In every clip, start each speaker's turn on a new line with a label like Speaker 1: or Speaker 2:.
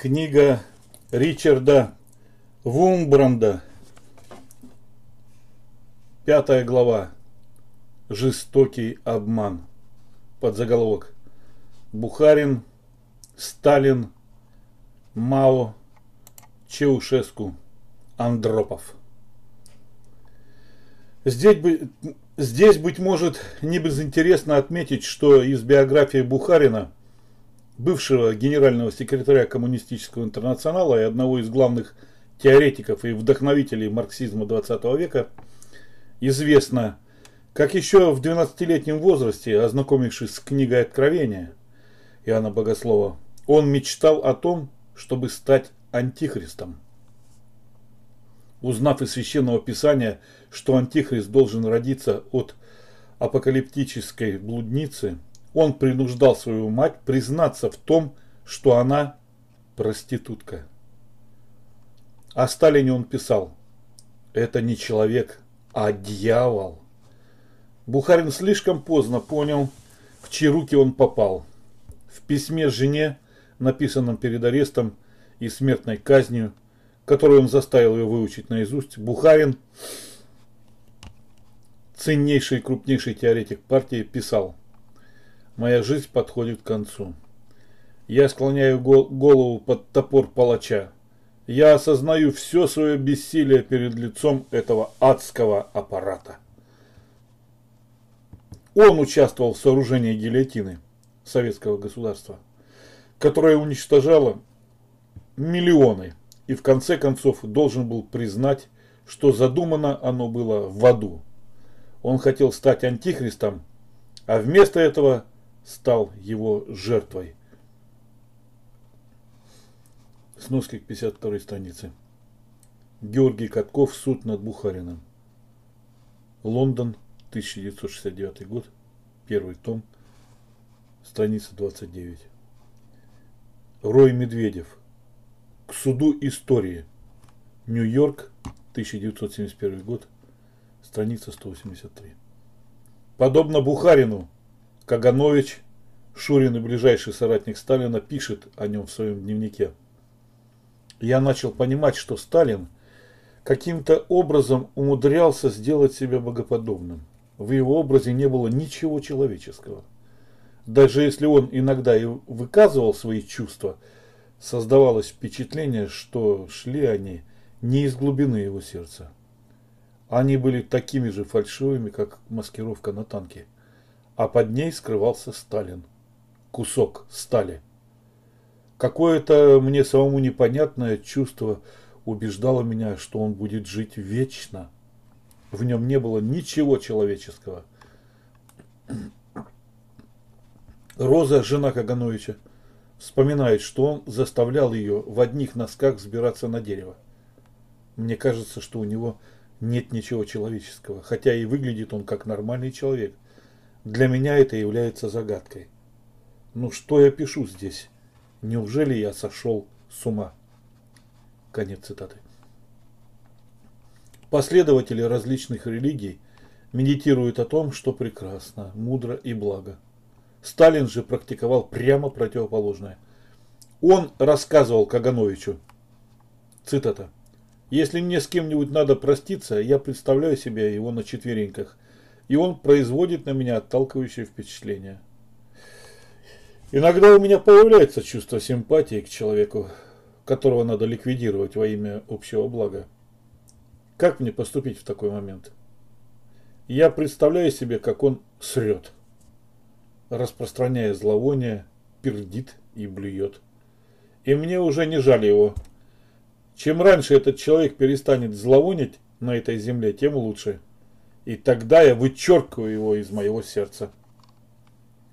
Speaker 1: Книга Ричарда Вумбранда. Пятая глава. Жестокий обман. Подзаголовок. Бухарин, Сталин, Мао, Чаушеску, Андропов. Здесь, бы, здесь, быть может, не безинтересно отметить, что из биографии Бухарина – бывшего генерального секретаря Коммунистического интернационала и одного из главных теоретиков и вдохновителей марксизма 20 века, известно, как еще в 12-летнем возрасте, ознакомившись с книгой Откровения Иоанна Богослова, он мечтал о том, чтобы стать антихристом. Узнав из Священного Писания, что антихрист должен родиться от апокалиптической блудницы – он принуждал свою мать признаться в том, что она проститутка. О Сталине он писал, это не человек, а дьявол. Бухарин слишком поздно понял, в чьи руки он попал. В письме жене, написанном перед арестом и смертной казнью, которую он заставил ее выучить наизусть, Бухарин, ценнейший и крупнейший теоретик партии, писал Моя жизнь подходит к концу. Я склоняю голову под топор палача. Я осознаю все свое бессилие перед лицом этого адского аппарата. Он участвовал в сооружении гильотины советского государства, которое уничтожало миллионы и в конце концов должен был признать, что задумано оно было в аду. Он хотел стать антихристом, а вместо этого стал его жертвой. Сноски к 52 странице. Георгий Катков. Суд над Бухариным. Лондон, 1969 год. Первый том. Страница 29. Рой Медведев. К суду истории. Нью-Йорк, 1971 год. Страница 183. Подобно Бухарину, Каганович, Шурин и ближайший соратник Сталина, пишет о нем в своем дневнике. Я начал понимать, что Сталин каким-то образом умудрялся сделать себя богоподобным. В его образе не было ничего человеческого. Даже если он иногда и выказывал свои чувства, создавалось впечатление, что шли они не из глубины его сердца. Они были такими же фальшивыми, как маскировка на танке а под ней скрывался Сталин. Кусок стали. Какое-то мне самому непонятное чувство убеждало меня, что он будет жить вечно. В нем не было ничего человеческого. Роза, жена Кагановича, вспоминает, что он заставлял ее в одних носках взбираться на дерево. Мне кажется, что у него нет ничего человеческого, хотя и выглядит он как нормальный человек – для меня это является загадкой. Ну что я пишу здесь? Неужели я сошел с ума? Конец цитаты. Последователи различных религий медитируют о том, что прекрасно, мудро и благо. Сталин же практиковал прямо противоположное. Он рассказывал Кагановичу, цитата, «Если мне с кем-нибудь надо проститься, я представляю себе его на четвереньках – и он производит на меня отталкивающее впечатление. Иногда у меня появляется чувство симпатии к человеку, которого надо ликвидировать во имя общего блага. Как мне поступить в такой момент? Я представляю себе, как он срет, распространяя зловоние, пердит и блюет. И мне уже не жаль его. Чем раньше этот человек перестанет зловонить на этой земле, тем лучше. И тогда я вычеркиваю его из моего сердца.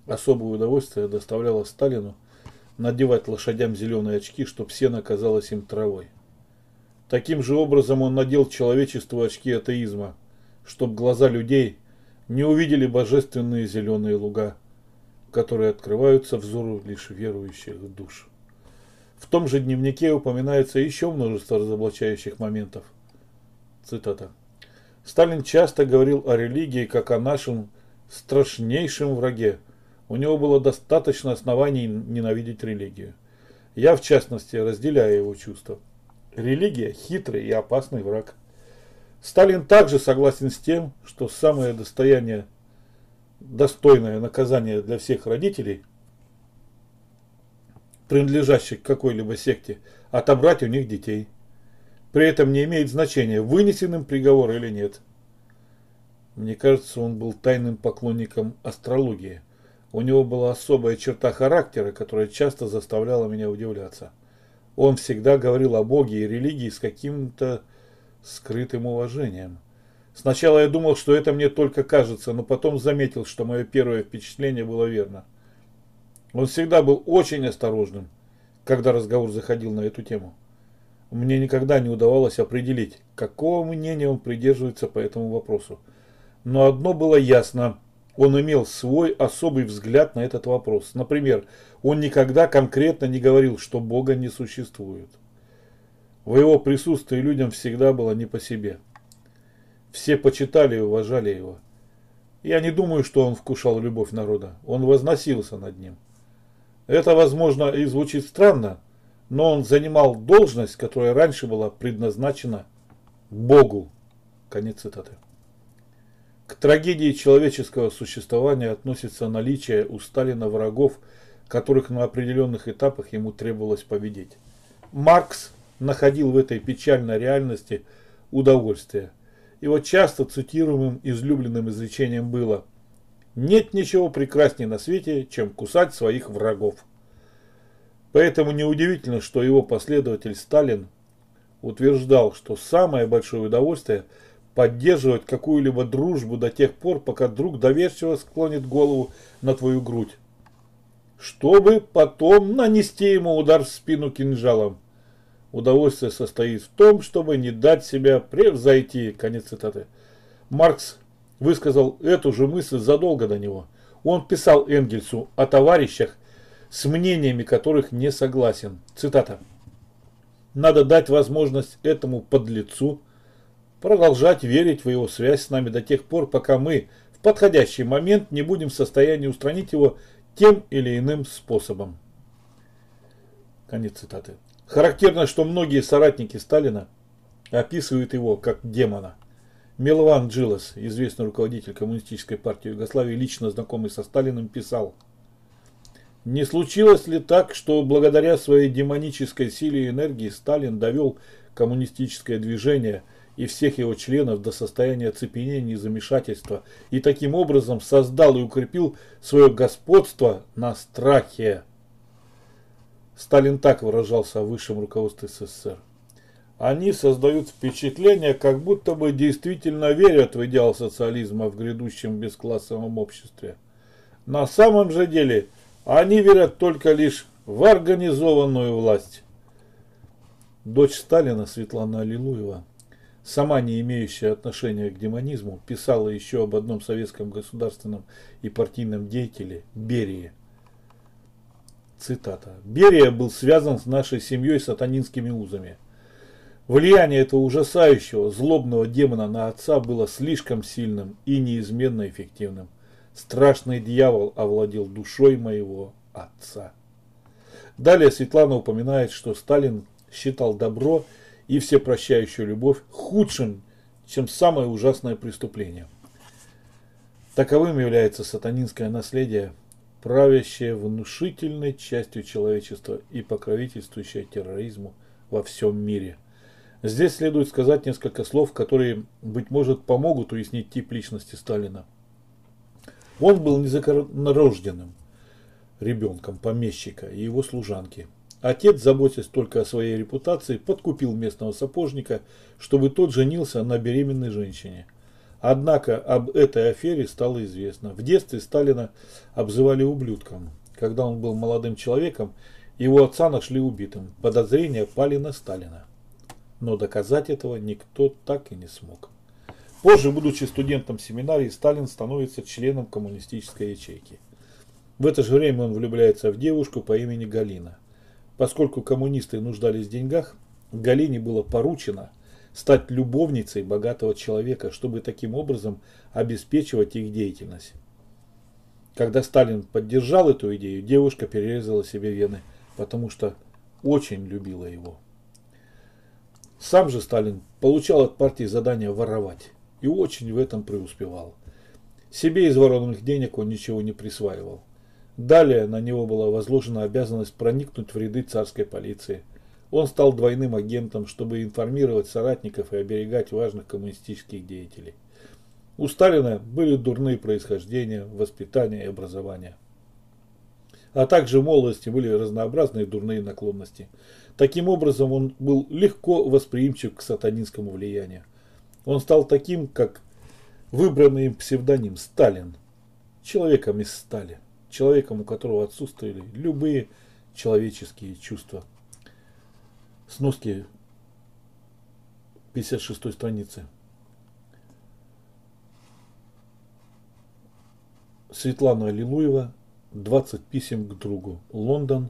Speaker 1: Особое удовольствие доставляло Сталину надевать лошадям зеленые очки, чтобы сено казалось им травой. Таким же образом он надел человечеству очки атеизма, чтобы глаза людей не увидели божественные зеленые луга, которые открываются взору лишь верующих душ. В том же дневнике упоминается еще множество разоблачающих моментов. Цитата. Сталин часто говорил о религии как о нашем страшнейшем враге. У него было достаточно оснований ненавидеть религию. Я, в частности, разделяю его чувства. Религия – хитрый и опасный враг. Сталин также согласен с тем, что самое достояние, достойное наказание для всех родителей, принадлежащих какой-либо секте, отобрать у них детей. При этом не имеет значения, вынесен им приговор или нет. Мне кажется, он был тайным поклонником астрологии. У него была особая черта характера, которая часто заставляла меня удивляться. Он всегда говорил о Боге и религии с каким-то скрытым уважением. Сначала я думал, что это мне только кажется, но потом заметил, что мое первое впечатление было верно. Он всегда был очень осторожным, когда разговор заходил на эту тему. Мне никогда не удавалось определить, какого мнения он придерживается по этому вопросу. Но одно было ясно. Он имел свой особый взгляд на этот вопрос. Например, он никогда конкретно не говорил, что Бога не существует. В его присутствии людям всегда было не по себе. Все почитали и уважали его. Я не думаю, что он вкушал любовь народа. Он возносился над ним. Это, возможно, и звучит странно, но он занимал должность, которая раньше была предназначена Богу. Конец цитаты. К трагедии человеческого существования относится наличие у Сталина врагов, которых на определенных этапах ему требовалось победить. Маркс находил в этой печальной реальности удовольствие. Его часто цитируемым излюбленным изречением было «Нет ничего прекраснее на свете, чем кусать своих врагов». Поэтому неудивительно, что его последователь Сталин утверждал, что самое большое удовольствие – поддерживать какую-либо дружбу до тех пор, пока друг доверчиво склонит голову на твою грудь, чтобы потом нанести ему удар в спину кинжалом. Удовольствие состоит в том, чтобы не дать себя превзойти. Конец цитаты. Маркс высказал эту же мысль задолго до него. Он писал Энгельсу о товарищах, с мнениями которых не согласен. Цитата. Надо дать возможность этому подлецу продолжать верить в его связь с нами до тех пор, пока мы в подходящий момент не будем в состоянии устранить его тем или иным способом. Конец цитаты. Характерно, что многие соратники Сталина описывают его как демона. Милован Джилас, известный руководитель Коммунистической партии Югославии, лично знакомый со Сталиным, писал не случилось ли так, что благодаря своей демонической силе и энергии Сталин довел коммунистическое движение – и всех его членов до состояния оцепенения и замешательства, и таким образом создал и укрепил свое господство на страхе. Сталин так выражался о высшем руководстве СССР. Они создают впечатление, как будто бы действительно верят в идеал социализма в грядущем бесклассовом обществе. На самом же деле они верят только лишь в организованную власть. Дочь Сталина Светлана Аллилуева сама не имеющая отношения к демонизму, писала еще об одном советском государственном и партийном деятеле Берии. Цитата. «Берия был связан с нашей семьей сатанинскими узами. Влияние этого ужасающего, злобного демона на отца было слишком сильным и неизменно эффективным. Страшный дьявол овладел душой моего отца». Далее Светлана упоминает, что Сталин считал добро и всепрощающую любовь худшим, чем самое ужасное преступление. Таковым является сатанинское наследие, правящее внушительной частью человечества и покровительствующее терроризму во всем мире. Здесь следует сказать несколько слов, которые, быть может, помогут уяснить тип личности Сталина. Он был незаконнорожденным ребенком помещика и его служанки – Отец, заботясь только о своей репутации, подкупил местного сапожника, чтобы тот женился на беременной женщине. Однако об этой афере стало известно. В детстве Сталина обзывали ублюдком. Когда он был молодым человеком, его отца нашли убитым. Подозрения пали на Сталина. Но доказать этого никто так и не смог. Позже, будучи студентом семинарии, Сталин становится членом коммунистической ячейки. В это же время он влюбляется в девушку по имени Галина. Поскольку коммунисты нуждались в деньгах, Галине было поручено стать любовницей богатого человека, чтобы таким образом обеспечивать их деятельность. Когда Сталин поддержал эту идею, девушка перерезала себе вены, потому что очень любила его. Сам же Сталин получал от партии задание воровать и очень в этом преуспевал. Себе из ворованных денег он ничего не присваивал. Далее на него была возложена обязанность проникнуть в ряды царской полиции. Он стал двойным агентом, чтобы информировать соратников и оберегать важных коммунистических деятелей. У Сталина были дурные происхождения, воспитание и образование. А также в молодости были разнообразные дурные наклонности. Таким образом, он был легко восприимчив к сатанинскому влиянию. Он стал таким, как выбранный им псевдоним Сталин. Человеком из стали. Человеком, у которого отсутствовали любые человеческие чувства. Сноски 56 страницы. Светлана Аллилуева, 20 писем к другу. Лондон,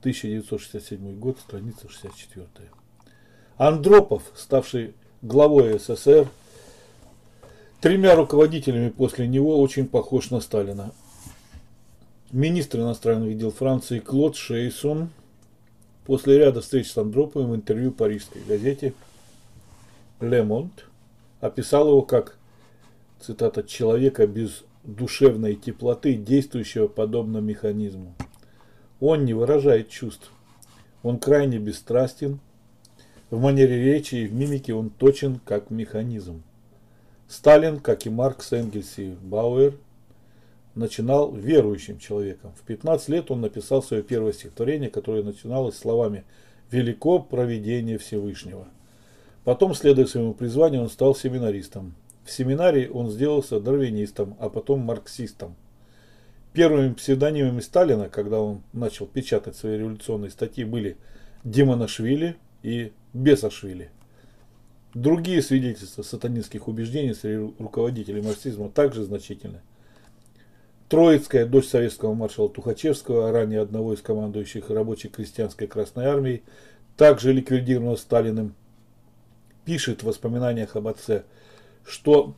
Speaker 1: 1967 год, страница 64. Андропов, ставший главой СССР, тремя руководителями после него очень похож на Сталина. Министр иностранных дел Франции Клод Шейсон после ряда встреч с Андроповым в интервью парижской газете «Ле Монт» описал его как, цитата, «человека без душевной теплоты, действующего подобно механизму. Он не выражает чувств. Он крайне бесстрастен. В манере речи и в мимике он точен, как механизм. Сталин, как и Маркс, Энгельс и Бауэр, начинал верующим человеком. В 15 лет он написал свое первое стихотворение, которое начиналось словами «Велико провидение Всевышнего». Потом, следуя своему призванию, он стал семинаристом. В семинарии он сделался дарвинистом, а потом марксистом. Первыми псевдонимами Сталина, когда он начал печатать свои революционные статьи, были Демонашвили и Бесашвили. Другие свидетельства сатанинских убеждений среди руководителей марксизма также значительны. Троицкая, дочь советского маршала Тухачевского, ранее одного из командующих рабочей крестьянской Красной Армии, также ликвидирована Сталиным, пишет в воспоминаниях об отце – что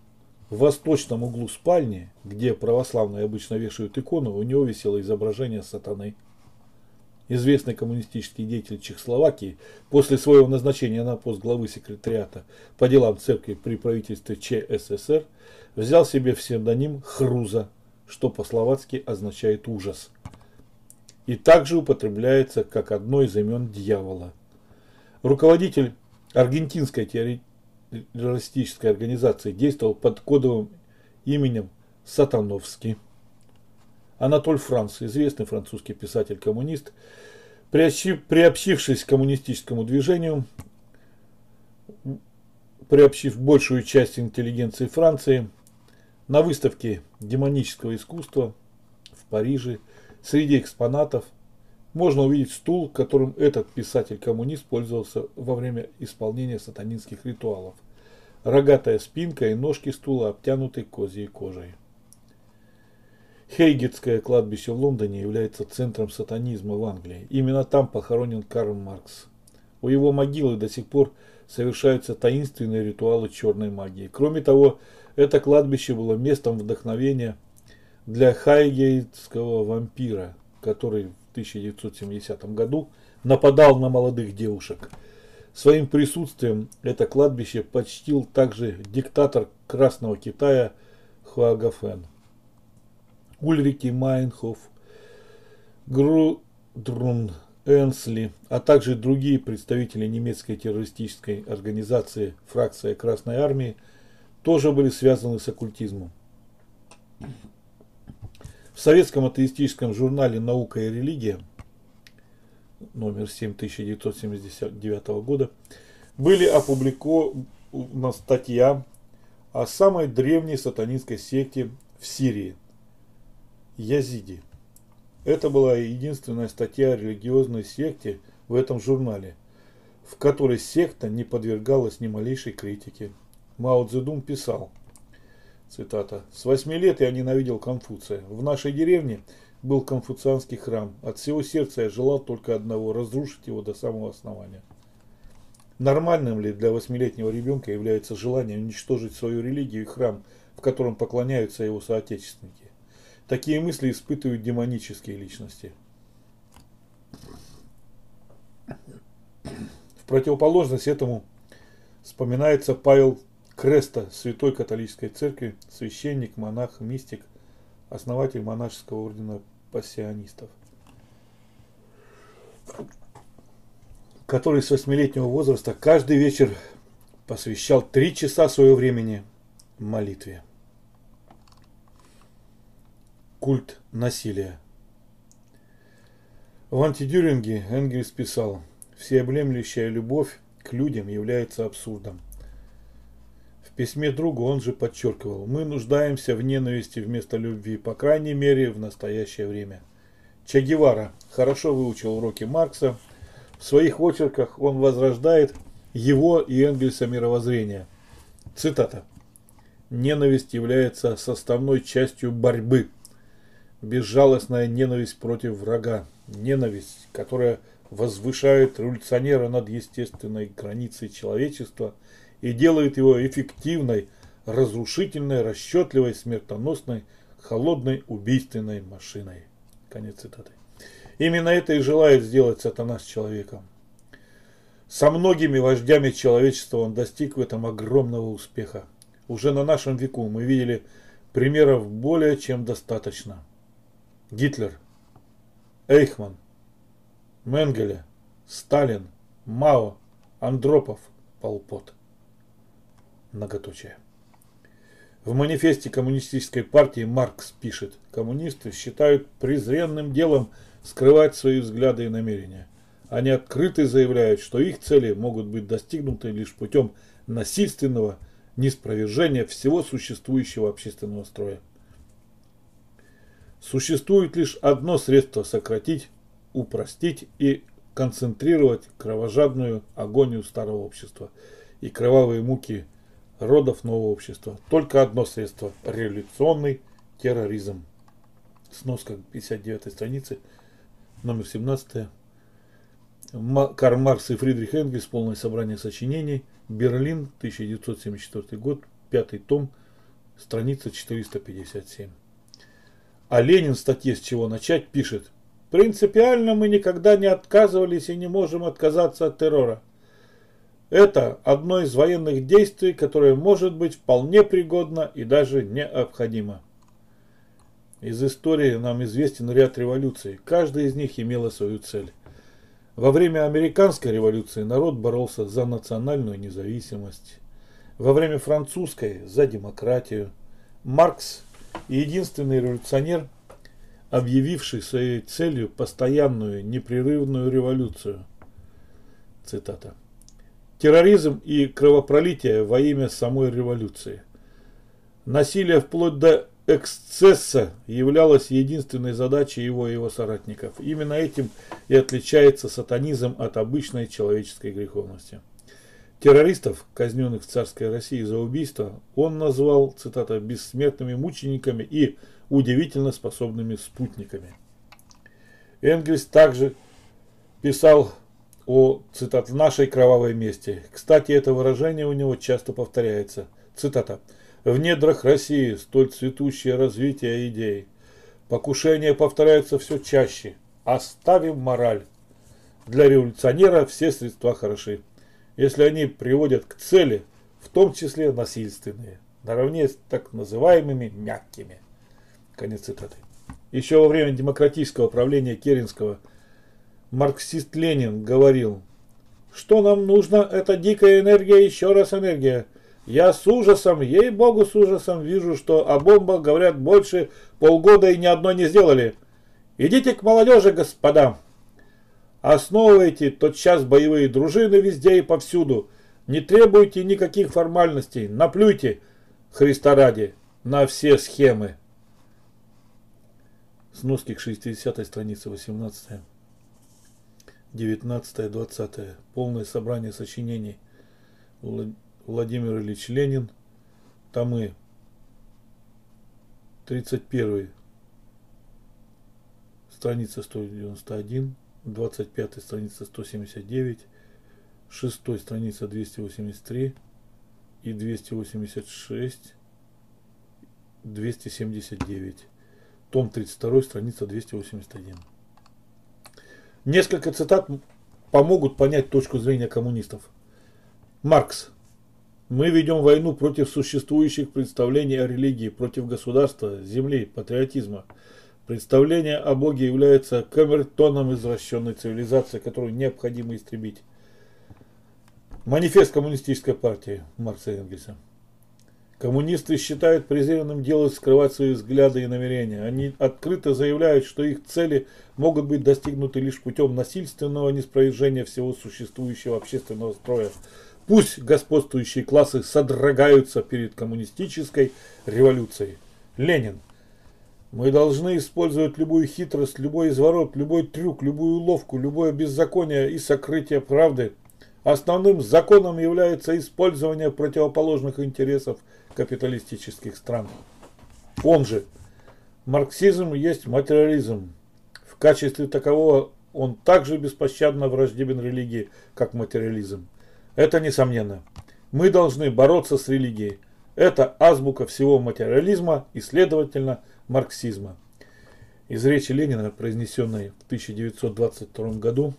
Speaker 1: в восточном углу спальни, где православные обычно вешают икону, у него висело изображение сатаны. Известный коммунистический деятель Чехословакии после своего назначения на пост главы секретариата по делам церкви при правительстве ЧССР взял себе псевдоним Хруза, что по-словацки означает ужас. И также употребляется как одно из имен дьявола. Руководитель аргентинской террористической организации действовал под кодовым именем Сатановский. Анатоль Франц, известный французский писатель-коммунист, приобщившись к коммунистическому движению, приобщив большую часть интеллигенции Франции, на выставке демонического искусства в Париже среди экспонатов можно увидеть стул, которым этот писатель-коммунист пользовался во время исполнения сатанинских ритуалов. Рогатая спинка и ножки стула обтянуты козьей кожей. Хейгетское кладбище в Лондоне является центром сатанизма в Англии. Именно там похоронен Карл Маркс. У его могилы до сих пор совершаются таинственные ритуалы черной магии. Кроме того, это кладбище было местом вдохновения для хайгейтского вампира, который в 1970 году нападал на молодых девушек. Своим присутствием это кладбище почтил также диктатор Красного Китая Хуагафен. Ульрики Майнхоф, Грудрун Энсли, а также другие представители немецкой террористической организации фракция Красной Армии тоже были связаны с оккультизмом. В советском атеистическом журнале «Наука и религия» номер 7 1979 года были опубликована статья о самой древней сатанинской секте в Сирии – Язиди. Это была единственная статья о религиозной секте в этом журнале, в которой секта не подвергалась ни малейшей критике. Мао Цзэдун писал – Цитата. «С восьми лет я ненавидел Конфуция. В нашей деревне был конфуцианский храм. От всего сердца я желал только одного – разрушить его до самого основания». Нормальным ли для восьмилетнего ребенка является желание уничтожить свою религию и храм, в котором поклоняются его соотечественники? Такие мысли испытывают демонические личности. противоположность этому вспоминается Павел Креста, святой католической церкви, священник, монах, мистик, основатель монашеского ордена пассионистов, который с восьмилетнего возраста каждый вечер посвящал три часа своего времени молитве. Культ насилия. В антидюринге Энгельс писал, всеобъемлющая любовь к людям является абсурдом. В письме другу он же подчеркивал, мы нуждаемся в ненависти вместо любви, по крайней мере в настоящее время. Че Гевара хорошо выучил уроки Маркса. В своих очерках он возрождает его и Энгельса мировоззрение. Цитата. Ненависть является составной частью борьбы. Безжалостная ненависть против врага. Ненависть, которая возвышает революционера над естественной границей человечества и делает его эффективной, разрушительной, расчетливой, смертоносной, холодной, убийственной машиной. Конец цитаты. Именно это и желает сделать сатана с человеком. Со многими вождями человечества он достиг в этом огромного успеха. Уже на нашем веку мы видели примеров более чем достаточно. Гитлер, Эйхман, Менгеле, Сталин, Мао, Андропов, Полпот. Многоточие. В манифесте коммунистической партии Маркс пишет, коммунисты считают презренным делом скрывать свои взгляды и намерения. Они открыто заявляют, что их цели могут быть достигнуты лишь путем насильственного неспровержения всего существующего общественного строя. Существует лишь одно средство сократить упростить и концентрировать кровожадную агонию старого общества и кровавые муки родов нового общества. Только одно средство – революционный терроризм. Сноска 59 страницы, номер 17. Карл Маркс и Фридрих Энгельс, полное собрание сочинений, Берлин, 1974 год, пятый том, страница 457. А Ленин в статье «С чего начать» пишет – Принципиально мы никогда не отказывались и не можем отказаться от террора. Это одно из военных действий, которое может быть вполне пригодно и даже необходимо. Из истории нам известен ряд революций. Каждая из них имела свою цель. Во время американской революции народ боролся за национальную независимость. Во время французской – за демократию. Маркс – единственный революционер – объявивший своей целью постоянную непрерывную революцию. Цитата. Терроризм и кровопролитие во имя самой революции. Насилие вплоть до эксцесса являлось единственной задачей его и его соратников. Именно этим и отличается сатанизм от обычной человеческой греховности. Террористов, казненных в царской России за убийство, он назвал, цитата, бессмертными мучениками и удивительно способными спутниками. Энгельс также писал о, цитат, нашей кровавой мести. Кстати, это выражение у него часто повторяется. Цитата. В недрах России столь цветущее развитие идей. Покушения повторяются все чаще. Оставим мораль. Для революционера все средства хороши, если они приводят к цели, в том числе насильственные, наравне с так называемыми мягкими. Конец цитаты. Еще во время демократического правления Керенского марксист Ленин говорил, что нам нужно, это дикая энергия, еще раз энергия. Я с ужасом, ей-богу, с ужасом вижу, что о бомбах говорят больше полгода и ни одной не сделали. Идите к молодежи, господа. Основывайте тотчас боевые дружины везде и повсюду. Не требуйте никаких формальностей. Наплюйте, Христа ради, на все схемы. Сноски к 60 странице 18. 19 20 Полное собрание сочинений Владимир Ильич Ленин. Томы 31 страница 191, 25 страница 179, 6 страница 283 и 286, 279 том 32, страница 281. Несколько цитат помогут понять точку зрения коммунистов. Маркс. Мы ведем войну против существующих представлений о религии, против государства, земли, патриотизма. Представление о Боге является камертоном извращенной цивилизации, которую необходимо истребить. Манифест коммунистической партии Маркса и Энгельса. Коммунисты считают презренным делать скрывать свои взгляды и намерения. Они открыто заявляют, что их цели могут быть достигнуты лишь путем насильственного неспровержения всего существующего общественного строя. Пусть господствующие классы содрогаются перед коммунистической революцией. Ленин. Мы должны использовать любую хитрость, любой изворот, любой трюк, любую уловку, любое беззаконие и сокрытие правды. Основным законом является использование противоположных интересов капиталистических стран. Он же, марксизм есть материализм. В качестве такового он также беспощадно враждебен религии, как материализм. Это несомненно. Мы должны бороться с религией. Это азбука всего материализма и, следовательно, марксизма. Из речи Ленина, произнесенной в 1922 году,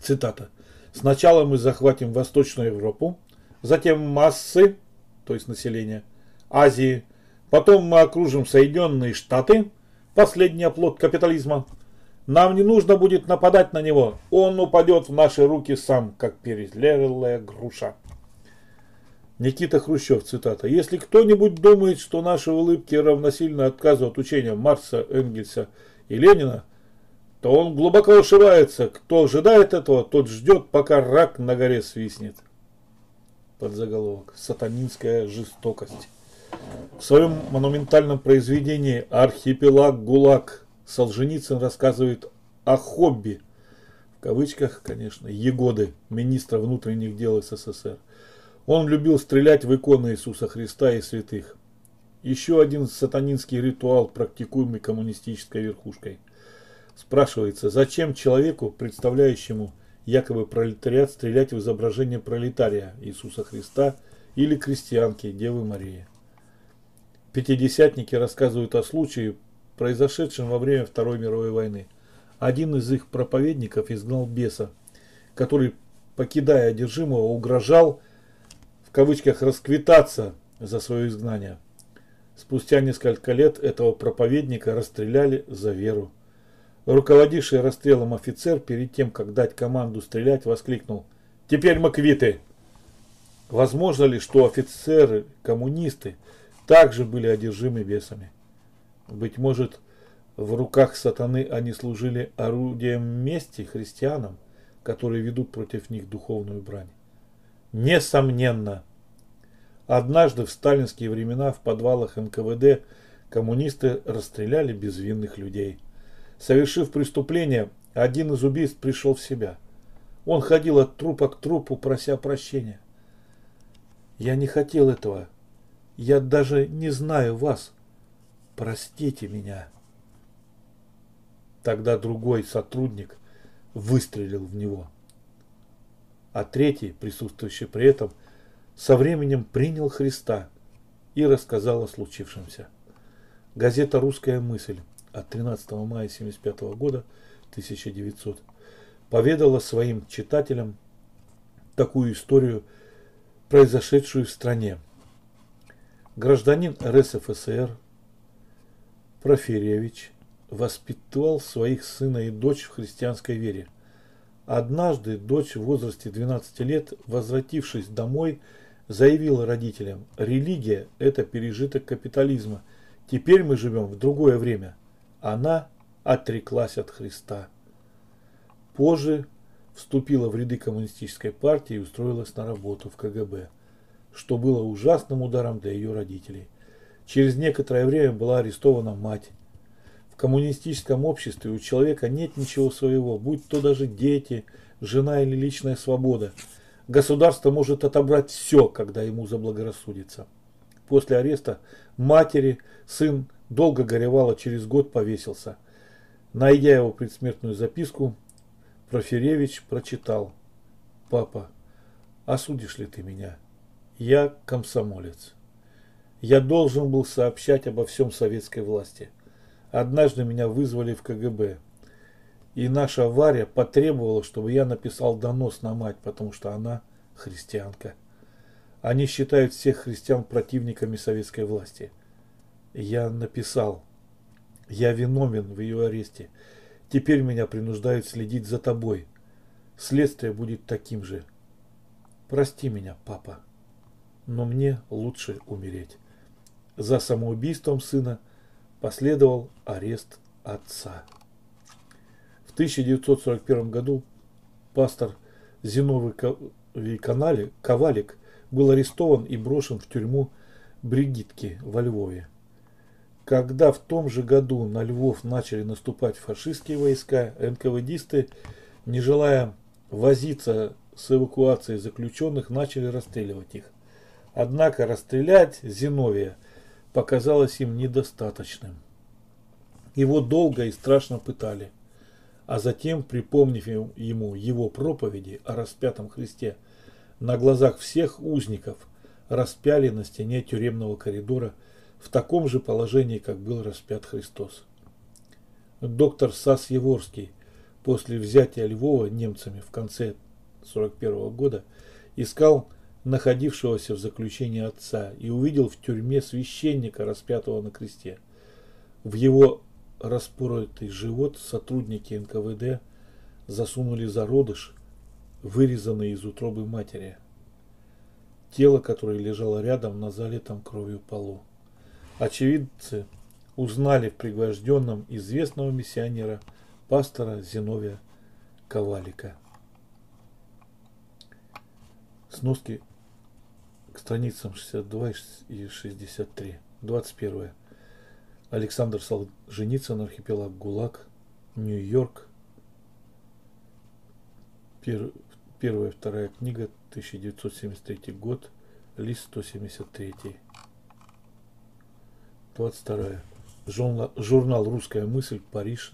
Speaker 1: цитата. «Сначала мы захватим Восточную Европу, затем массы, то есть население Азии. Потом мы окружим Соединенные Штаты, последний оплот капитализма. Нам не нужно будет нападать на него, он упадет в наши руки сам, как перезрелая груша. Никита Хрущев, цитата. «Если кто-нибудь думает, что наши улыбки равносильно отказу от учения Маркса, Энгельса и Ленина, то он глубоко ошибается. Кто ожидает этого, тот ждет, пока рак на горе свистнет» подзаголовок «Сатанинская жестокость». В своем монументальном произведении «Архипелаг ГУЛАГ» Солженицын рассказывает о хобби, в кавычках, конечно, Егоды, министра внутренних дел СССР. Он любил стрелять в иконы Иисуса Христа и святых. Еще один сатанинский ритуал, практикуемый коммунистической верхушкой. Спрашивается, зачем человеку, представляющему якобы пролетариат стрелять в изображение пролетария Иисуса Христа или крестьянки Девы Марии. Пятидесятники рассказывают о случае, произошедшем во время Второй мировой войны. Один из их проповедников изгнал беса, который, покидая одержимого, угрожал в кавычках расквитаться за свое изгнание. Спустя несколько лет этого проповедника расстреляли за веру. Руководивший расстрелом офицер перед тем, как дать команду стрелять, воскликнул «Теперь мы квиты!». Возможно ли, что офицеры, коммунисты, также были одержимы бесами? Быть может, в руках сатаны они служили орудием мести христианам, которые ведут против них духовную брань? Несомненно. Однажды в сталинские времена в подвалах НКВД коммунисты расстреляли безвинных людей – Совершив преступление, один из убийц пришел в себя. Он ходил от трупа к трупу, прося прощения. Я не хотел этого. Я даже не знаю вас. Простите меня. Тогда другой сотрудник выстрелил в него. А третий, присутствующий при этом, со временем принял Христа и рассказал о случившемся. Газета «Русская мысль» от 13 мая 1975 года 1900 поведала своим читателям такую историю, произошедшую в стране. Гражданин РСФСР Профиревич воспитывал своих сына и дочь в христианской вере. Однажды дочь в возрасте 12 лет, возвратившись домой, заявила родителям, религия – это пережиток капитализма, теперь мы живем в другое время она отреклась от Христа. Позже вступила в ряды коммунистической партии и устроилась на работу в КГБ, что было ужасным ударом для ее родителей. Через некоторое время была арестована мать. Коммунистическом обществе у человека нет ничего своего, будь то даже дети, жена или личная свобода. Государство может отобрать все, когда ему заблагорассудится. После ареста матери сын долго горевал, а через год повесился. Найдя его предсмертную записку, Профиревич прочитал. «Папа, осудишь ли ты меня? Я комсомолец. Я должен был сообщать обо всем советской власти. Однажды меня вызвали в КГБ. И наша Варя потребовала, чтобы я написал донос на мать, потому что она христианка. Они считают всех христиан противниками советской власти. Я написал. Я виновен в ее аресте. Теперь меня принуждают следить за тобой. Следствие будет таким же. Прости меня, папа. Но мне лучше умереть. За самоубийством сына последовал арест отца. В 1941 году пастор Зиновий Ковалик был арестован и брошен в тюрьму Бригитки во Львове. Когда в том же году на Львов начали наступать фашистские войска, НКВДисты, не желая возиться с эвакуацией заключенных, начали расстреливать их. Однако расстрелять Зиновия показалось им недостаточным. Его долго и страшно пытали, а затем, припомнив ему его проповеди о распятом Христе, на глазах всех узников распяли на стене тюремного коридора в таком же положении, как был распят Христос. Доктор Сас Еворский после взятия Львова немцами в конце 1941 года искал находившегося в заключении отца и увидел в тюрьме священника, распятого на кресте. В его распоротый живот сотрудники НКВД засунули зародыш вырезанный из утробы матери. Тело, которое лежало рядом на залитом кровью полу. Очевидцы узнали в пригвожденном известного миссионера пастора Зиновия Ковалика. Сноски к страницам 62 и 63. 21. Александр Солженицын, архипелаг ГУЛАГ, Нью-Йорк, Первая, вторая книга, 1973 год, лист 173. 22. Журнал, журнал «Русская мысль», Париж,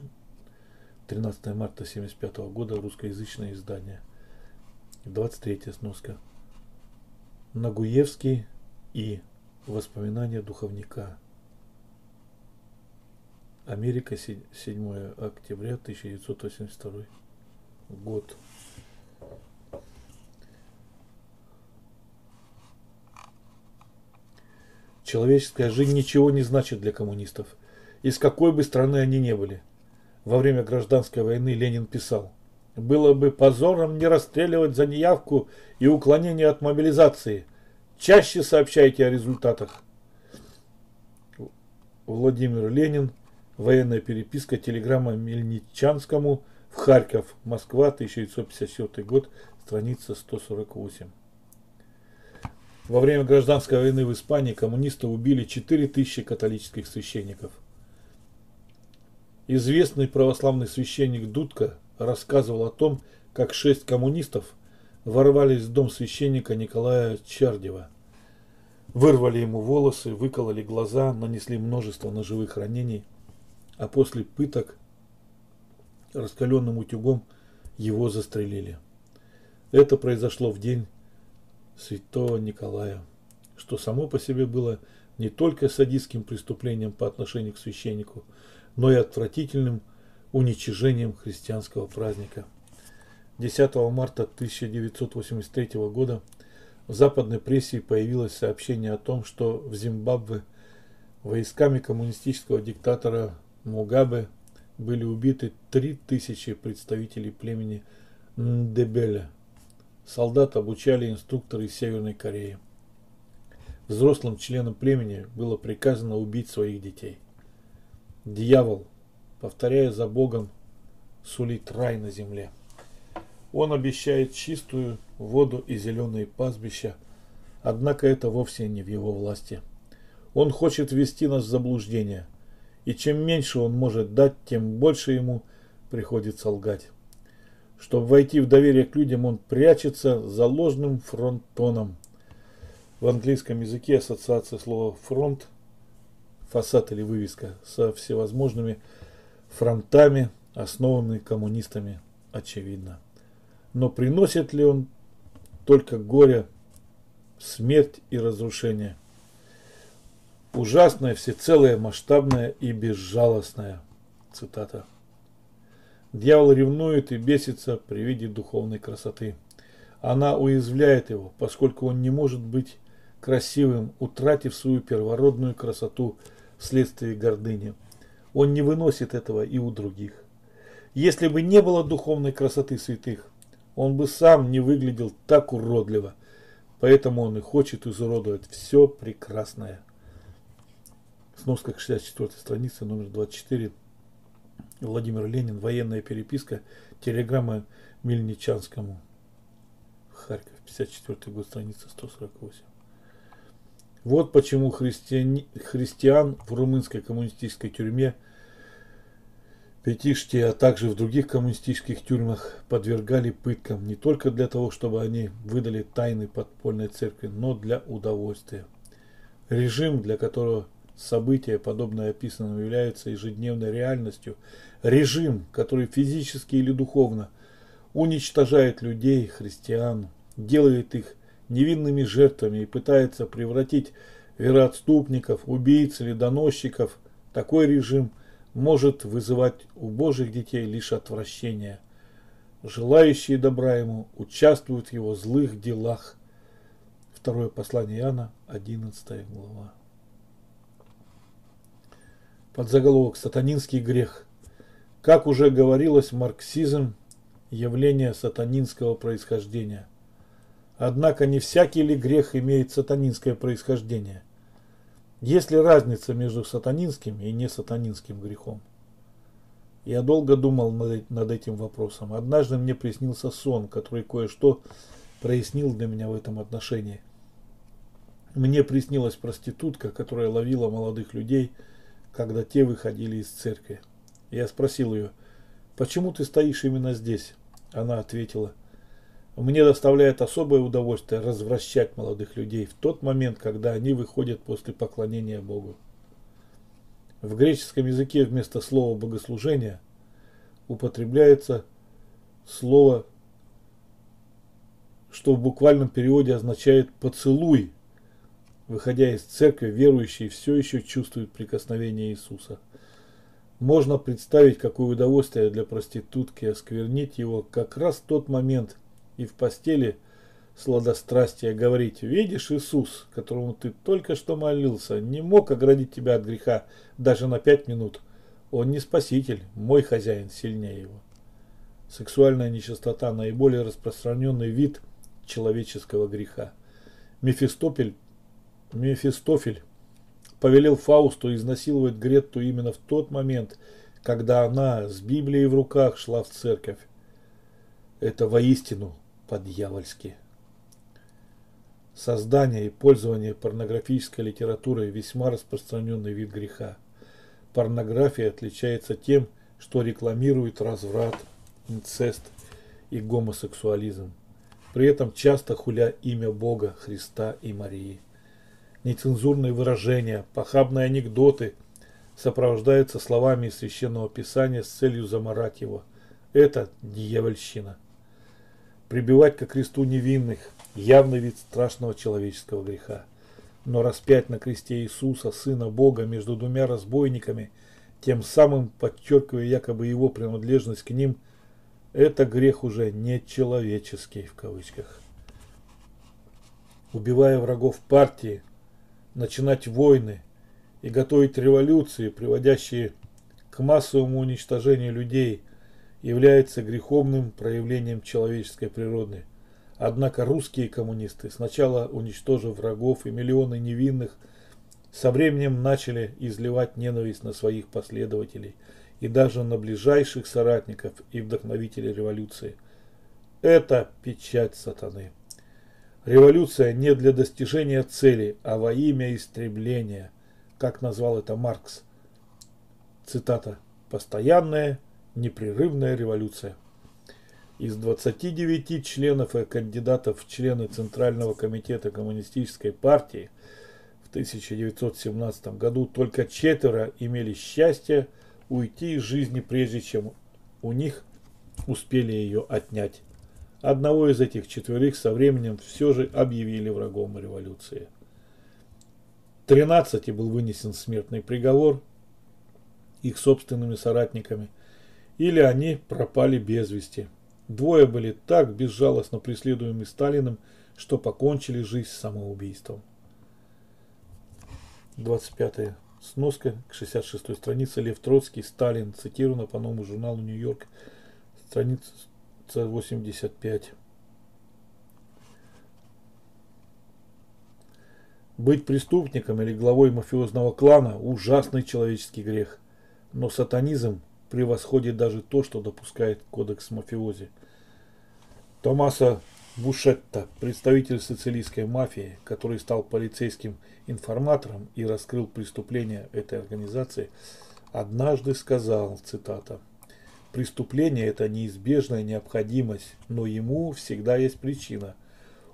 Speaker 1: 13 марта 1975 года, русскоязычное издание. 23 сноска. Нагуевский и Воспоминания духовника. Америка, 7 октября 1982 год. Человеческая жизнь ничего не значит для коммунистов, из какой бы страны они не были. Во время гражданской войны Ленин писал, было бы позором не расстреливать за неявку и уклонение от мобилизации. Чаще сообщайте о результатах. Владимир Ленин. Военная переписка. Телеграмма Мельничанскому. В Харьков. Москва. 1954 год. Страница 148. Во время гражданской войны в Испании коммунисты убили 4000 католических священников. Известный православный священник Дудка рассказывал о том, как шесть коммунистов ворвались в дом священника Николая Чардева. Вырвали ему волосы, выкололи глаза, нанесли множество ножевых ранений, а после пыток раскаленным утюгом его застрелили. Это произошло в день святого Николая, что само по себе было не только садистским преступлением по отношению к священнику, но и отвратительным уничижением христианского праздника. 10 марта 1983 года в западной прессе появилось сообщение о том, что в Зимбабве войсками коммунистического диктатора Мугабе были убиты 3000 представителей племени Ндебеля – Солдат обучали инструкторы Северной Кореи. Взрослым членам племени было приказано убить своих детей. Дьявол, повторяя за Богом, сулит рай на земле. Он обещает чистую воду и зеленые пастбища, однако это вовсе не в его власти. Он хочет ввести нас в заблуждение, и чем меньше он может дать, тем больше ему приходится лгать. Чтобы войти в доверие к людям, он прячется за ложным фронтоном. В английском языке ассоциация слова фронт, фасад или вывеска, со всевозможными фронтами, основанными коммунистами, очевидно. Но приносит ли он только горе, смерть и разрушение? Ужасное, всецелое, масштабное и безжалостное. Цитата. Дьявол ревнует и бесится при виде духовной красоты. Она уязвляет его, поскольку он не может быть красивым, утратив свою первородную красоту вследствие гордыни. Он не выносит этого и у других. Если бы не было духовной красоты святых, он бы сам не выглядел так уродливо. Поэтому он и хочет изуродовать все прекрасное. Сноска к 64 странице, номер 24. Владимир Ленин, военная переписка, телеграмма Мельничанскому. Харьков, 54 год, страница 148. Вот почему христиан, христиан в румынской коммунистической тюрьме Пятиште, а также в других коммунистических тюрьмах подвергали пыткам не только для того, чтобы они выдали тайны подпольной церкви, но для удовольствия. Режим, для которого события, подобное описанному, являются ежедневной реальностью, режим, который физически или духовно уничтожает людей, христиан, делает их невинными жертвами и пытается превратить вероотступников, убийц или доносчиков, такой режим может вызывать у Божьих детей лишь отвращение. Желающие добра ему участвуют в его злых делах. Второе послание Иоанна, 11 глава. Подзаголовок «Сатанинский грех». Как уже говорилось, марксизм – явление сатанинского происхождения. Однако не всякий ли грех имеет сатанинское происхождение? Есть ли разница между сатанинским и несатанинским грехом? Я долго думал над этим вопросом. Однажды мне приснился сон, который кое-что прояснил для меня в этом отношении. Мне приснилась проститутка, которая ловила молодых людей – когда те выходили из церкви. Я спросил ее, почему ты стоишь именно здесь? Она ответила, мне доставляет особое удовольствие развращать молодых людей в тот момент, когда они выходят после поклонения Богу. В греческом языке вместо слова богослужения употребляется слово, что в буквальном переводе означает поцелуй, Выходя из церкви, верующие все еще чувствуют прикосновение Иисуса. Можно представить, какое удовольствие для проститутки осквернить его как раз в тот момент и в постели сладострастия говорить, видишь, Иисус, которому ты только что молился, не мог оградить тебя от греха даже на пять минут. Он не спаситель, мой хозяин сильнее его. Сексуальная нечистота – наиболее распространенный вид человеческого греха. Мефистопель Мефистофель повелел Фаусту изнасиловать Гретту именно в тот момент, когда она с Библией в руках шла в церковь. Это воистину по-дьявольски. Создание и пользование порнографической литературой весьма распространенный вид греха. Порнография отличается тем, что рекламирует разврат, инцест и гомосексуализм, при этом часто хуля имя Бога, Христа и Марии нецензурные выражения, похабные анекдоты сопровождаются словами из Священного Писания с целью заморать его. Это дьявольщина. Прибивать ко кресту невинных – явный вид страшного человеческого греха. Но распять на кресте Иисуса, Сына Бога, между двумя разбойниками, тем самым подчеркивая якобы его принадлежность к ним, это грех уже не человеческий в кавычках. Убивая врагов партии, начинать войны и готовить революции, приводящие к массовому уничтожению людей, является греховным проявлением человеческой природы. Однако русские коммунисты, сначала уничтожив врагов и миллионы невинных, со временем начали изливать ненависть на своих последователей и даже на ближайших соратников и вдохновителей революции. Это печать сатаны. Революция не для достижения цели, а во имя истребления, как назвал это Маркс. Цитата. Постоянная, непрерывная революция. Из 29 членов и кандидатов в члены Центрального комитета Коммунистической партии в 1917 году только четверо имели счастье уйти из жизни, прежде чем у них успели ее отнять. Одного из этих четверых со временем все же объявили врагом революции. 13 был вынесен смертный приговор их собственными соратниками, или они пропали без вести. Двое были так безжалостно преследуемы Сталиным, что покончили жизнь самоубийством. 25 сноска к 66 странице Лев Троцкий, Сталин, цитировано по новому журналу Нью-Йорк, страница 85. Быть преступником или главой мафиозного клана – ужасный человеческий грех. Но сатанизм превосходит даже то, что допускает кодекс мафиози. Томаса Бушетта, представитель сицилийской мафии, который стал полицейским информатором и раскрыл преступления этой организации, однажды сказал, цитата, «Преступление – это неизбежная необходимость, но ему всегда есть причина –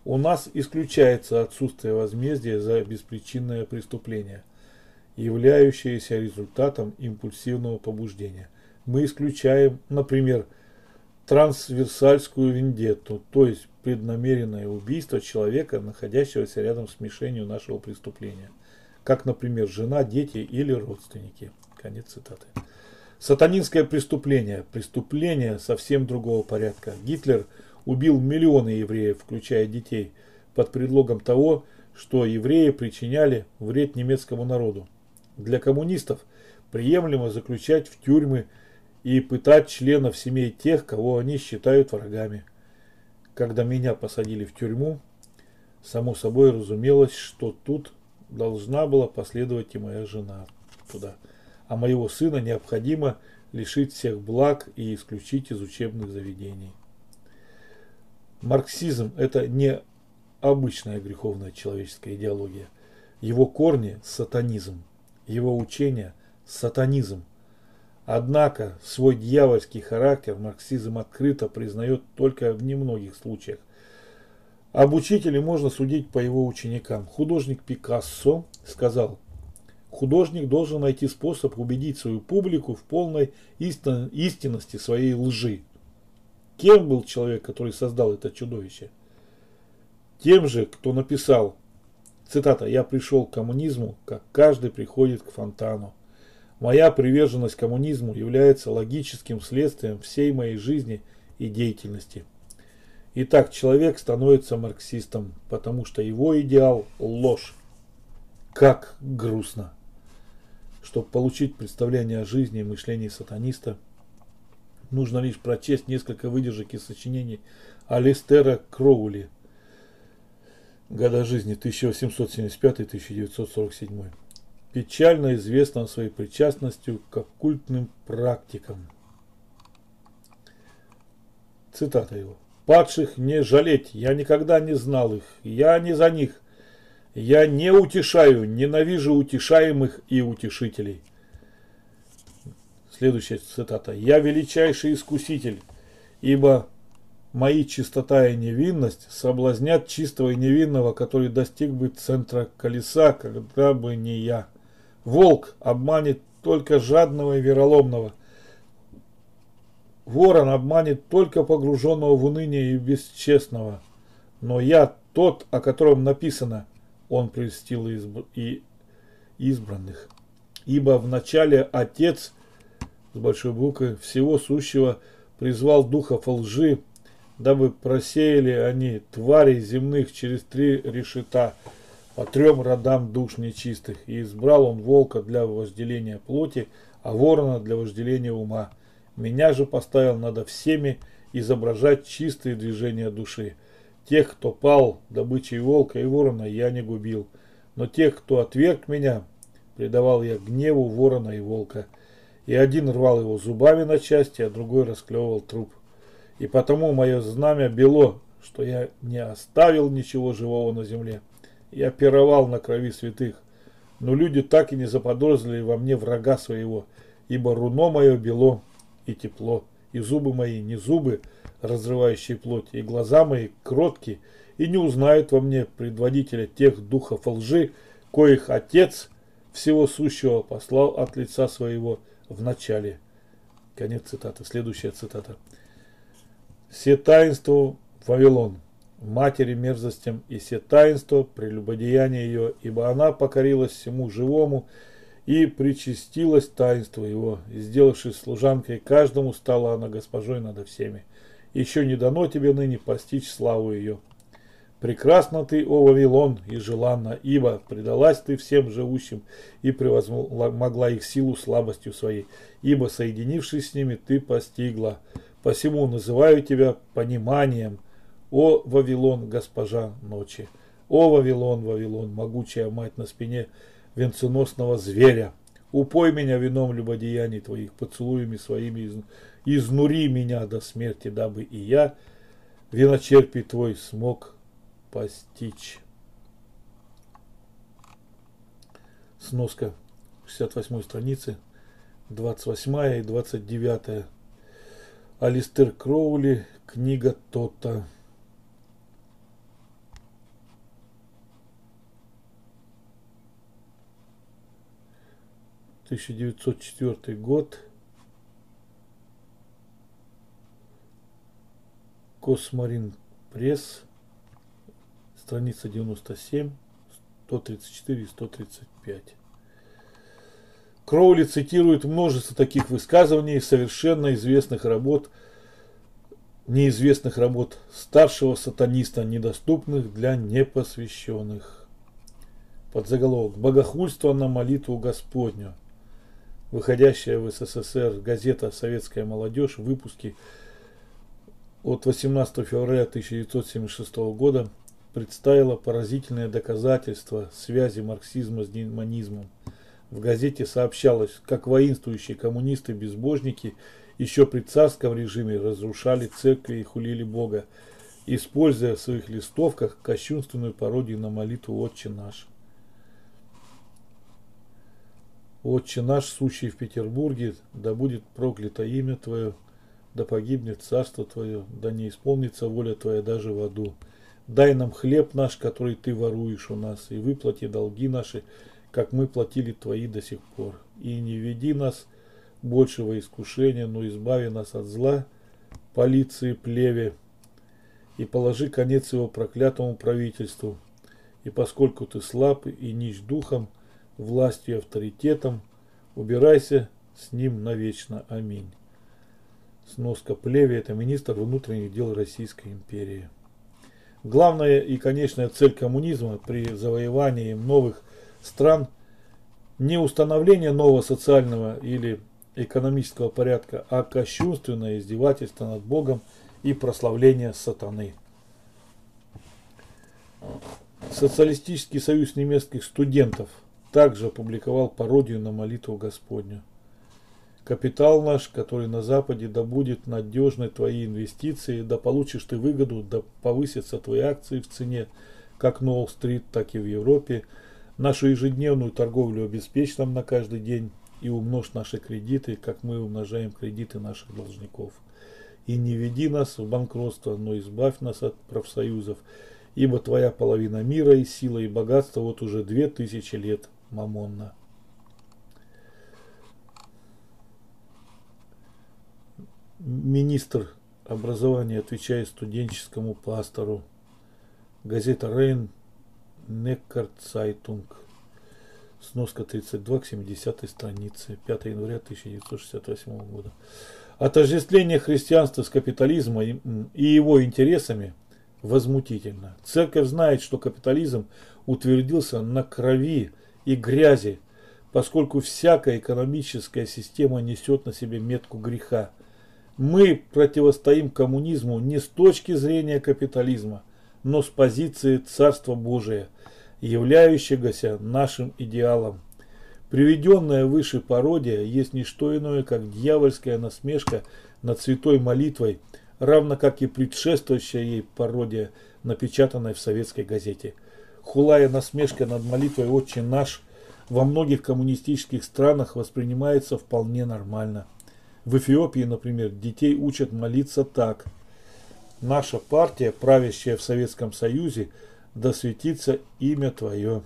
Speaker 1: у нас исключается отсутствие возмездия за беспричинное преступление, являющееся результатом импульсивного побуждения. Мы исключаем, например, трансверсальскую вендетту, то есть преднамеренное убийство человека, находящегося рядом с мишенью нашего преступления, как, например, жена, дети или родственники. Конец цитаты. Сатанинское преступление, преступление совсем другого порядка. Гитлер – убил миллионы евреев, включая детей, под предлогом того, что евреи причиняли вред немецкому народу. Для коммунистов приемлемо заключать в тюрьмы и пытать членов семей тех, кого они считают врагами. Когда меня посадили в тюрьму, само собой разумелось, что тут должна была последовать и моя жена туда. А моего сына необходимо лишить всех благ и исключить из учебных заведений. Марксизм – это не обычная греховная человеческая идеология. Его корни – сатанизм, его учение – сатанизм. Однако свой дьявольский характер марксизм открыто признает только в немногих случаях. Об учителе можно судить по его ученикам. Художник Пикассо сказал, художник должен найти способ убедить свою публику в полной истинности своей лжи. Кем был человек, который создал это чудовище? Тем же, кто написал, цитата, «Я пришел к коммунизму, как каждый приходит к фонтану. Моя приверженность коммунизму является логическим следствием всей моей жизни и деятельности. Итак, человек становится марксистом, потому что его идеал – ложь. Как грустно! Чтобы получить представление о жизни и мышлении сатаниста – Нужно лишь прочесть несколько выдержек из сочинений Алистера Кроули. Года жизни 1875-1947. Печально известно своей причастностью к оккультным практикам. Цитата его. «Падших не жалеть, я никогда не знал их, я не за них. Я не утешаю, ненавижу утешаемых и утешителей». Следующая цитата. «Я величайший искуситель, ибо мои чистота и невинность соблазнят чистого и невинного, который достиг бы центра колеса, когда бы не я. Волк обманет только жадного и вероломного. Ворон обманет только погруженного в уныние и бесчестного. Но я тот, о котором написано, он прельстил и избранных. Ибо вначале Отец – с большой буквы всего сущего призвал духов лжи, дабы просеяли они тварей земных через три решета по трем родам душ нечистых, и избрал он волка для вожделения плоти, а ворона для вожделения ума. Меня же поставил надо всеми изображать чистые движения души. Тех, кто пал добычей волка и ворона, я не губил, но тех, кто отверг меня, предавал я гневу ворона и волка и один рвал его зубами на части, а другой расклевывал труп. И потому мое знамя бело, что я не оставил ничего живого на земле. Я пировал на крови святых, но люди так и не заподозрили во мне врага своего, ибо руно мое бело и тепло, и зубы мои не зубы, разрывающие плоть, и глаза мои кроткие, и не узнают во мне предводителя тех духов лжи, коих Отец всего сущего послал от лица своего, в начале. Конец цитаты. Следующая цитата. «Все таинство Вавилон, матери мерзостям, и все таинство прелюбодеяния ее, ибо она покорилась всему живому, и причастилась таинство его, и, сделавшись служанкой, каждому стала она госпожой над всеми. Еще не дано тебе ныне постичь славу ее. Прекрасна ты, о Вавилон, и желанна, ибо предалась ты всем живущим и превозмогла их силу слабостью своей, ибо, соединившись с ними, ты постигла. Посему называю тебя пониманием, о, Вавилон, госпожа ночи! О, Вавилон, Вавилон, могучая мать на спине венценосного зверя! Упой меня вином любодеяний твоих, поцелуями своими изнури меня до смерти, дабы и я виночерпий твой смог постичь. Сноска 68 страницы, 28 и 29. Алистер Кроули, книга Тота. -то. 1904 год. Космарин Пресс, страница 97, 134 и 135. Кроули цитирует множество таких высказываний совершенно известных работ, неизвестных работ старшего сатаниста, недоступных для непосвященных. Подзаголовок «Богохульство на молитву Господню». Выходящая в СССР газета «Советская молодежь» в выпуске от 18 февраля 1976 года представила поразительное доказательство связи марксизма с демонизмом. В газете сообщалось, как воинствующие коммунисты-безбожники еще при царском режиме разрушали церкви и хулили Бога, используя в своих листовках кощунственную пародию на молитву «Отче наш». «Отче наш, сущий в Петербурге, да будет проклято имя Твое, да погибнет царство Твое, да не исполнится воля Твоя даже в аду». Дай нам хлеб наш, который ты воруешь у нас, и выплати долги наши, как мы платили твои до сих пор. И не веди нас большего искушения, но избави нас от зла, полиции, плеве, и положи конец его проклятому правительству. И поскольку ты слаб и нищ духом, властью и авторитетом, убирайся с ним навечно. Аминь. Сноска Плеве – это министр внутренних дел Российской империи. Главная и конечная цель коммунизма при завоевании новых стран не установление нового социального или экономического порядка, а кощунственное издевательство над Богом и прославление сатаны. Социалистический союз немецких студентов также опубликовал пародию на молитву Господню. Капитал наш, который на Западе, да будет надежны твои инвестиции, да получишь ты выгоду, да повысятся твои акции в цене, как на Уолл-стрит, так и в Европе. Нашу ежедневную торговлю обеспечь нам на каждый день и умножь наши кредиты, как мы умножаем кредиты наших должников. И не веди нас в банкротство, но избавь нас от профсоюзов, ибо твоя половина мира и сила и богатство вот уже две тысячи лет, Мамонна. Министр образования отвечает студенческому пастору. Газета Рейн-Неккар-Цайтунг. Сноска 32 к 70 странице. 5 января 1968 года. Отождествление христианства с капитализмом и его интересами возмутительно. Церковь знает, что капитализм утвердился на крови и грязи, поскольку всякая экономическая система несет на себе метку греха – мы противостоим коммунизму не с точки зрения капитализма, но с позиции Царства Божия, являющегося нашим идеалом. Приведенная выше пародия есть не что иное, как дьявольская насмешка над святой молитвой, равно как и предшествующая ей пародия, напечатанная в советской газете. Хулая насмешка над молитвой «Отче наш» во многих коммунистических странах воспринимается вполне нормально. В Эфиопии, например, детей учат молиться так. Наша партия, правящая в Советском Союзе, да светится имя Твое.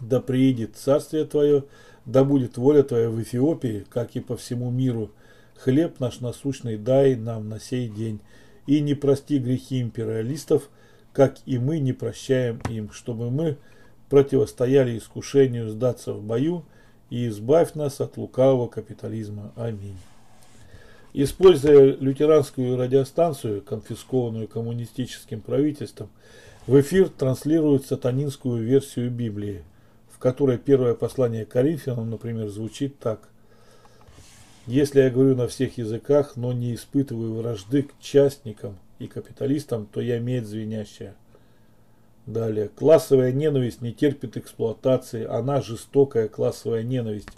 Speaker 1: Да приедет царствие Твое, да будет воля Твоя в Эфиопии, как и по всему миру. Хлеб наш насущный дай нам на сей день, и не прости грехи империалистов, как и мы не прощаем им, чтобы мы противостояли искушению сдаться в бою и избавь нас от лукавого капитализма. Аминь. Используя лютеранскую радиостанцию, конфискованную коммунистическим правительством, в эфир транслируют сатанинскую версию Библии, в которой первое послание Коринфянам, например, звучит так. «Если я говорю на всех языках, но не испытываю вражды к частникам и капиталистам, то я медь звенящая». Далее. Классовая ненависть не терпит эксплуатации, она жестокая классовая ненависть,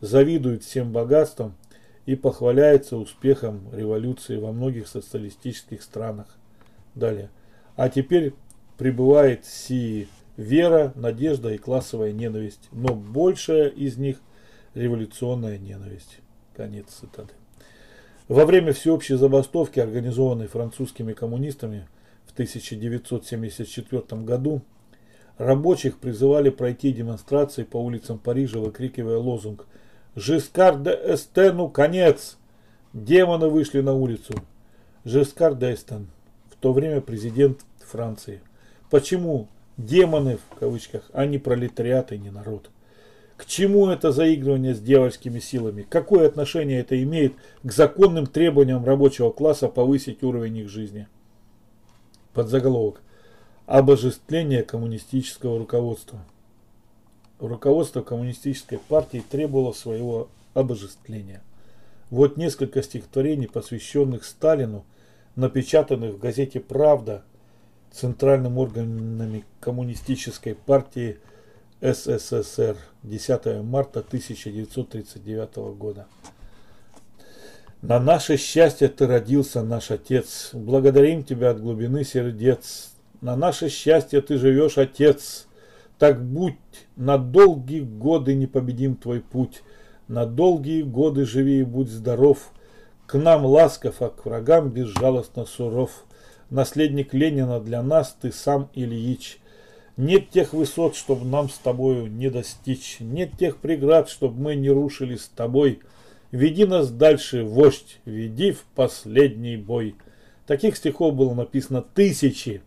Speaker 1: завидует всем богатствам и похваляется успехом революции во многих социалистических странах. Далее. А теперь пребывает си вера, надежда и классовая ненависть, но большая из них революционная ненависть. Конец цитаты. Во время всеобщей забастовки, организованной французскими коммунистами в 1974 году, рабочих призывали пройти демонстрации по улицам Парижа, выкрикивая лозунг «Жискар де Эстену конец!» Демоны вышли на улицу. Жискар де Эстен, в то время президент Франции – Почему демоны, в кавычках, а не пролетариат и не народ? К чему это заигрывание с дьявольскими силами? Какое отношение это имеет к законным требованиям рабочего класса повысить уровень их жизни? Подзаголовок. Обожествление коммунистического руководства. Руководство коммунистической партии требовало своего обожествления. Вот несколько стихотворений, посвященных Сталину, напечатанных в газете «Правда» центральным органами Коммунистической партии СССР 10 марта 1939 года. На наше счастье ты родился, наш Отец. Благодарим тебя от глубины сердец. На наше счастье ты живешь, Отец. Так будь, на долгие годы непобедим твой путь. На долгие годы живи и будь здоров. К нам ласков, а к врагам безжалостно суров наследник Ленина для нас ты сам Ильич. Нет тех высот, чтобы нам с тобою не достичь, нет тех преград, чтобы мы не рушили с тобой. Веди нас дальше, вождь, веди в последний бой. Таких стихов было написано тысячи.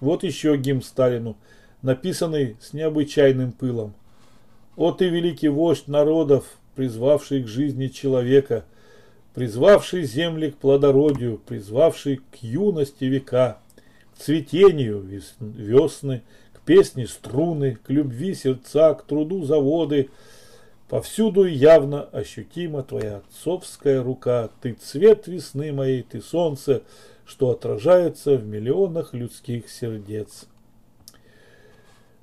Speaker 1: Вот еще гимн Сталину, написанный с необычайным пылом. О ты, великий вождь народов, призвавший к жизни человека, призвавший земли к плодородию, призвавший к юности века, к цветению весны, к песне струны, к любви сердца, к труду заводы. Повсюду явно ощутима твоя отцовская рука, ты цвет весны моей, ты солнце, что отражается в миллионах людских сердец.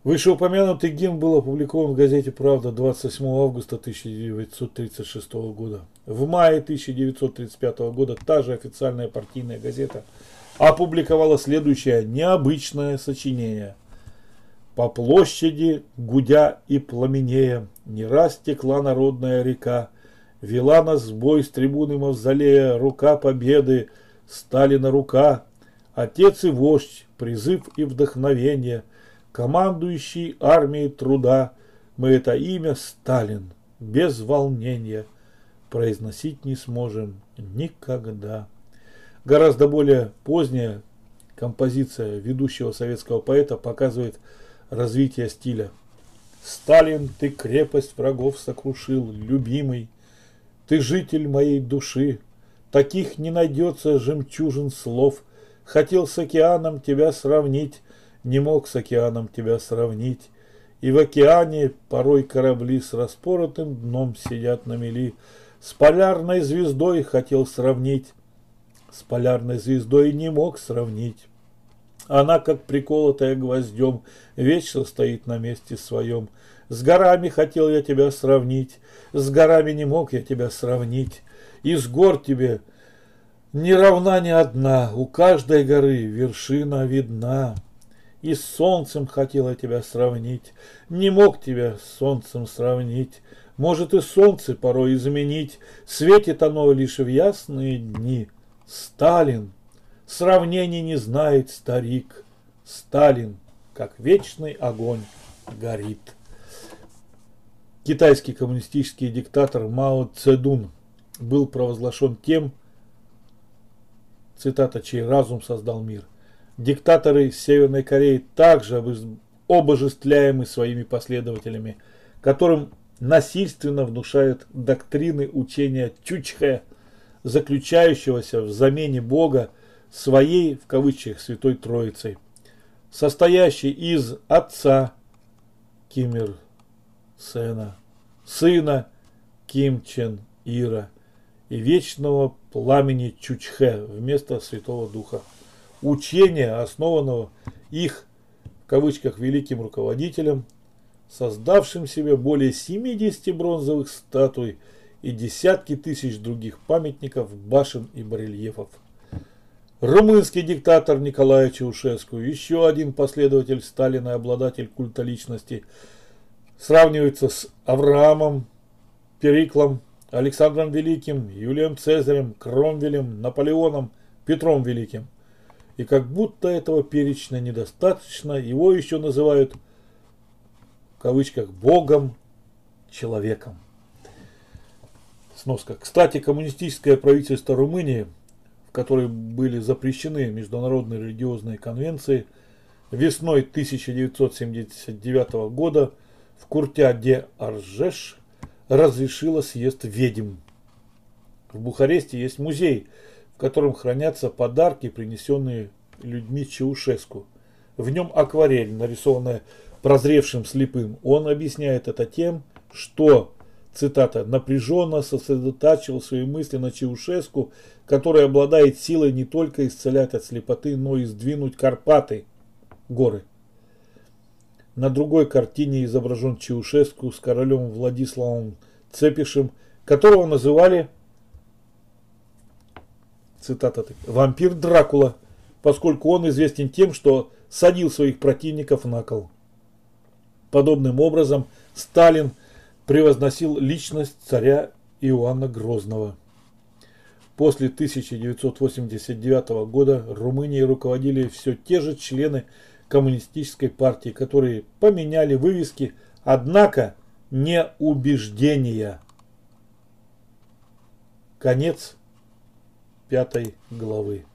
Speaker 1: Вышеупомянутый гимн был опубликован в газете «Правда» 27 августа 1936 года. В мае 1935 года та же официальная партийная газета опубликовала следующее необычное сочинение. По площади, гудя и пламенея, не раз текла народная река, вела нас в бой с трибуны мавзолея, рука победы, Сталина рука, отец и вождь, призыв и вдохновение – командующий армией труда, мы это имя Сталин без волнения произносить не сможем никогда. Гораздо более поздняя композиция ведущего советского поэта показывает развитие стиля. Сталин, ты крепость врагов сокрушил, любимый, ты житель моей души, таких не найдется жемчужин слов, хотел с океаном тебя сравнить, не мог с океаном тебя сравнить. И в океане порой корабли с распоротым дном сидят на мели. С полярной звездой хотел сравнить, с полярной звездой не мог сравнить. Она, как приколотая гвоздем, вечно стоит на месте своем. С горами хотел я тебя сравнить, с горами не мог я тебя сравнить. Из гор тебе не равна ни одна, у каждой горы вершина видна и с солнцем хотела тебя сравнить, не мог тебя с солнцем сравнить. Может и солнце порой изменить, светит оно лишь в ясные дни. Сталин, сравнений не знает старик, Сталин, как вечный огонь, горит. Китайский коммунистический диктатор Мао Цедун был провозглашен тем, цитата, чей разум создал мир – Диктаторы Северной Кореи также обожествляемы своими последователями, которым насильственно внушают доктрины учения Чучхе, заключающегося в замене Бога своей, в кавычках, Святой Троицей, состоящей из Отца Кимир Сена, Сына Ким Чен Ира и вечного пламени Чучхе вместо Святого Духа. Учение, основанного их, в кавычках, великим руководителем, создавшим себе более 70 бронзовых статуй и десятки тысяч других памятников, башен и барельефов. Румынский диктатор Николай Чаушеску, еще один последователь Сталина и обладатель культа личности, сравнивается с Авраамом, Периклом, Александром Великим, Юлием Цезарем, Кромвелем, Наполеоном, Петром Великим. И как будто этого перечня недостаточно, его еще называют в кавычках Богом, человеком. Сноска. Кстати, коммунистическое правительство Румынии, в которой были запрещены международные религиозные конвенции, весной 1979 года в Куртя-де-Аржеш разрешила съезд ведьм. В Бухаресте есть музей, в котором хранятся подарки, принесенные людьми Чаушеску. В нем акварель, нарисованная прозревшим слепым. Он объясняет это тем, что, цитата, напряженно сосредотачивал свои мысли на Чаушеску, который обладает силой не только исцелять от слепоты, но и сдвинуть Карпаты, горы. На другой картине изображен Чаушеску с королем Владиславом Цепишем, которого называли, цитата, вампир Дракула, поскольку он известен тем, что садил своих противников на кол. Подобным образом Сталин превозносил личность царя Иоанна Грозного. После 1989 года Румынией руководили все те же члены коммунистической партии, которые поменяли вывески, однако не убеждения. Конец пятой главы.